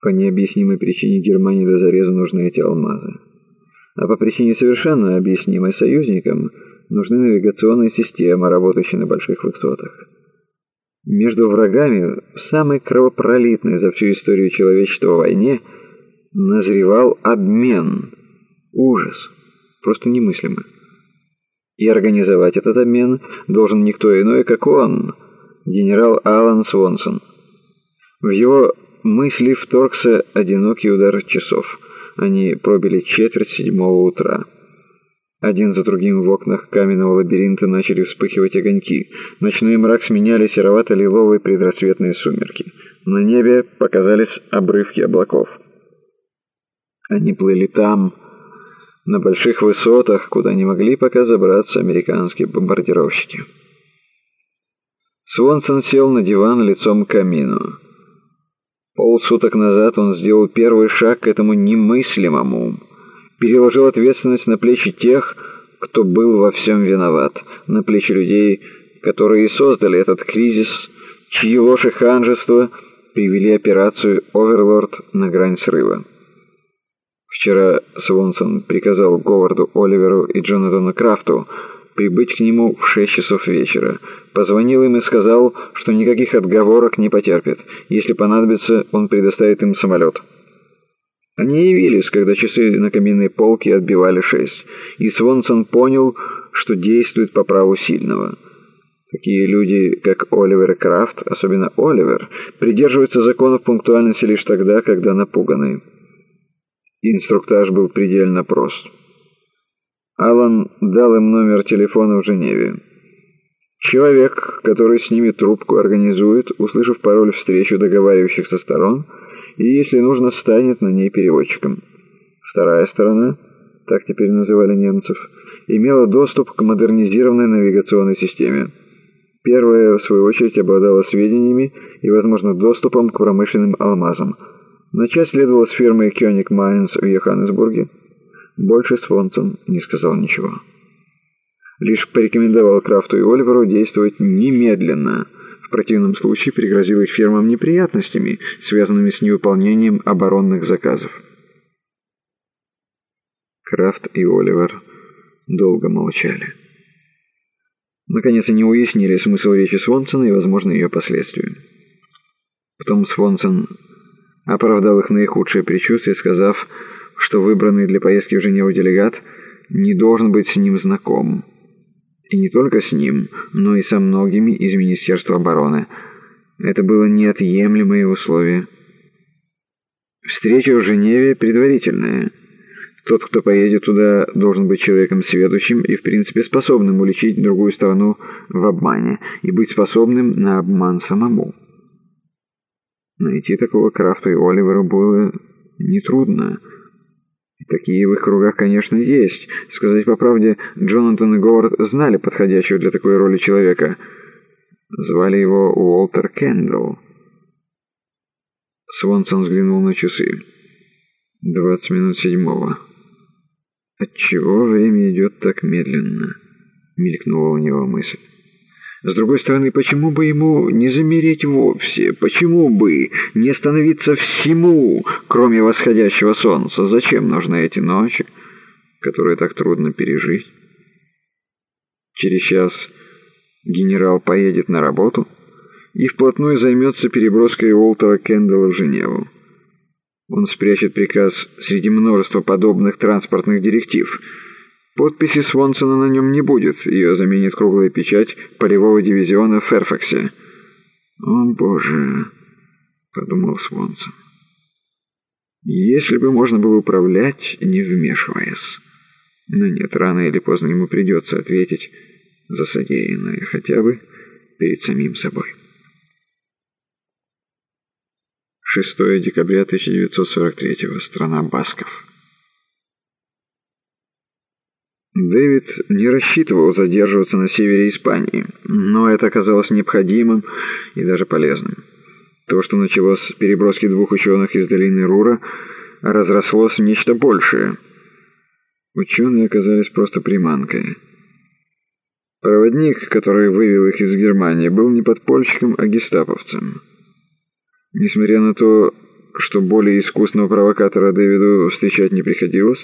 По необъяснимой причине Германии до зареза нужны эти алмазы. А по причине совершенно объяснимой союзникам нужны навигационные системы, работающие на больших высотах. Между врагами в самой кровопролитной за всю историю человечества войне назревал обмен. Ужас. Просто немыслимо. И организовать этот обмен должен никто иной, как он, генерал Алан Свонсон. В его мысли вторгся одинокий удар часов. Они пробили четверть седьмого утра. Один за другим в окнах каменного лабиринта начали вспыхивать огоньки. Ночной мрак сменяли серовато-лиловые предрассветные сумерки. На небе показались обрывки облаков. Они плыли там, на больших высотах, куда не могли пока забраться американские бомбардировщики. Свонсон сел на диван лицом к камину. Полсуток назад он сделал первый шаг к этому немыслимому. Переложил ответственность на плечи тех, кто был во всем виноват, на плечи людей, которые создали этот кризис, чьи ложь и ханжество привели операцию «Оверлорд» на грань срыва. Вчера Свонсон приказал Говарду Оливеру и Джонатану Крафту прибыть к нему в шесть часов вечера. Позвонил им и сказал, что никаких отговорок не потерпит. Если понадобится, он предоставит им самолет. Они явились, когда часы на каминной полке отбивали шесть, и Свонсон понял, что действует по праву сильного. Такие люди, как Оливер и Крафт, особенно Оливер, придерживаются законов пунктуальности лишь тогда, когда напуганы. Инструктаж был предельно прост. Алан дал им номер телефона в Женеве. Человек, который снимет трубку, организует, услышав пароль встречу договаривающихся сторон, и, если нужно, станет на ней переводчиком. Вторая сторона, так теперь называли немцев, имела доступ к модернизированной навигационной системе. Первая, в свою очередь, обладала сведениями и, возможно, доступом к промышленным алмазам. Начать следовало с фирмы Кёник Майнс в Йоханнесбурге, больше Свонсон не сказал ничего. Лишь порекомендовал Крафту и Оливеру действовать немедленно. В противном случае пригрозил их фирмам неприятностями, связанными с невыполнением оборонных заказов. Крафт и Оливер долго молчали. Наконец они уяснили смысл речи Свонсона и, возможно, ее последствия. Потом Свонсон оправдал их наихудшие предчувствия, сказав что выбранный для поездки в Женеву делегат не должен быть с ним знаком. И не только с ним, но и со многими из Министерства обороны. Это было неотъемлемое условие. Встреча в Женеве предварительная. Тот, кто поедет туда, должен быть человеком сведущим и, в принципе, способным уличить другую сторону в обмане и быть способным на обман самому. Найти такого Крафта и Оливера было нетрудно. Такие в их кругах, конечно, есть. Сказать по правде, Джонатан и Говард знали подходящего для такой роли человека. Звали его Уолтер Кендалл. Свонсон взглянул на часы. Двадцать минут седьмого. Отчего время идет так медленно? Мелькнула у него мысль. С другой стороны, почему бы ему не замереть вовсе? Почему бы не остановиться всему, кроме восходящего солнца? Зачем нужны эти ночи, которые так трудно пережить? Через час генерал поедет на работу и вплотную займется переброской Уолтера Кендалла в Женеву. Он спрячет приказ среди множества подобных транспортных директив — Подписи Свонсона на нем не будет, ее заменит круглая печать полевого дивизиона в Ферфаксе. «О, Боже!» — подумал Свонсон. «Если бы можно было управлять, не вмешиваясь. Но нет, рано или поздно ему придется ответить за содеянное, хотя бы перед самим собой». 6 декабря 1943 Страна Басков. Дэвид не рассчитывал задерживаться на севере Испании, но это оказалось необходимым и даже полезным. То, что началось с переброски двух ученых из долины Рура, разрослось в нечто большее. Ученые оказались просто приманкой. Проводник, который вывел их из Германии, был не подпольщиком, а гестаповцем. Несмотря на то, что более искусного провокатора Дэвиду встречать не приходилось,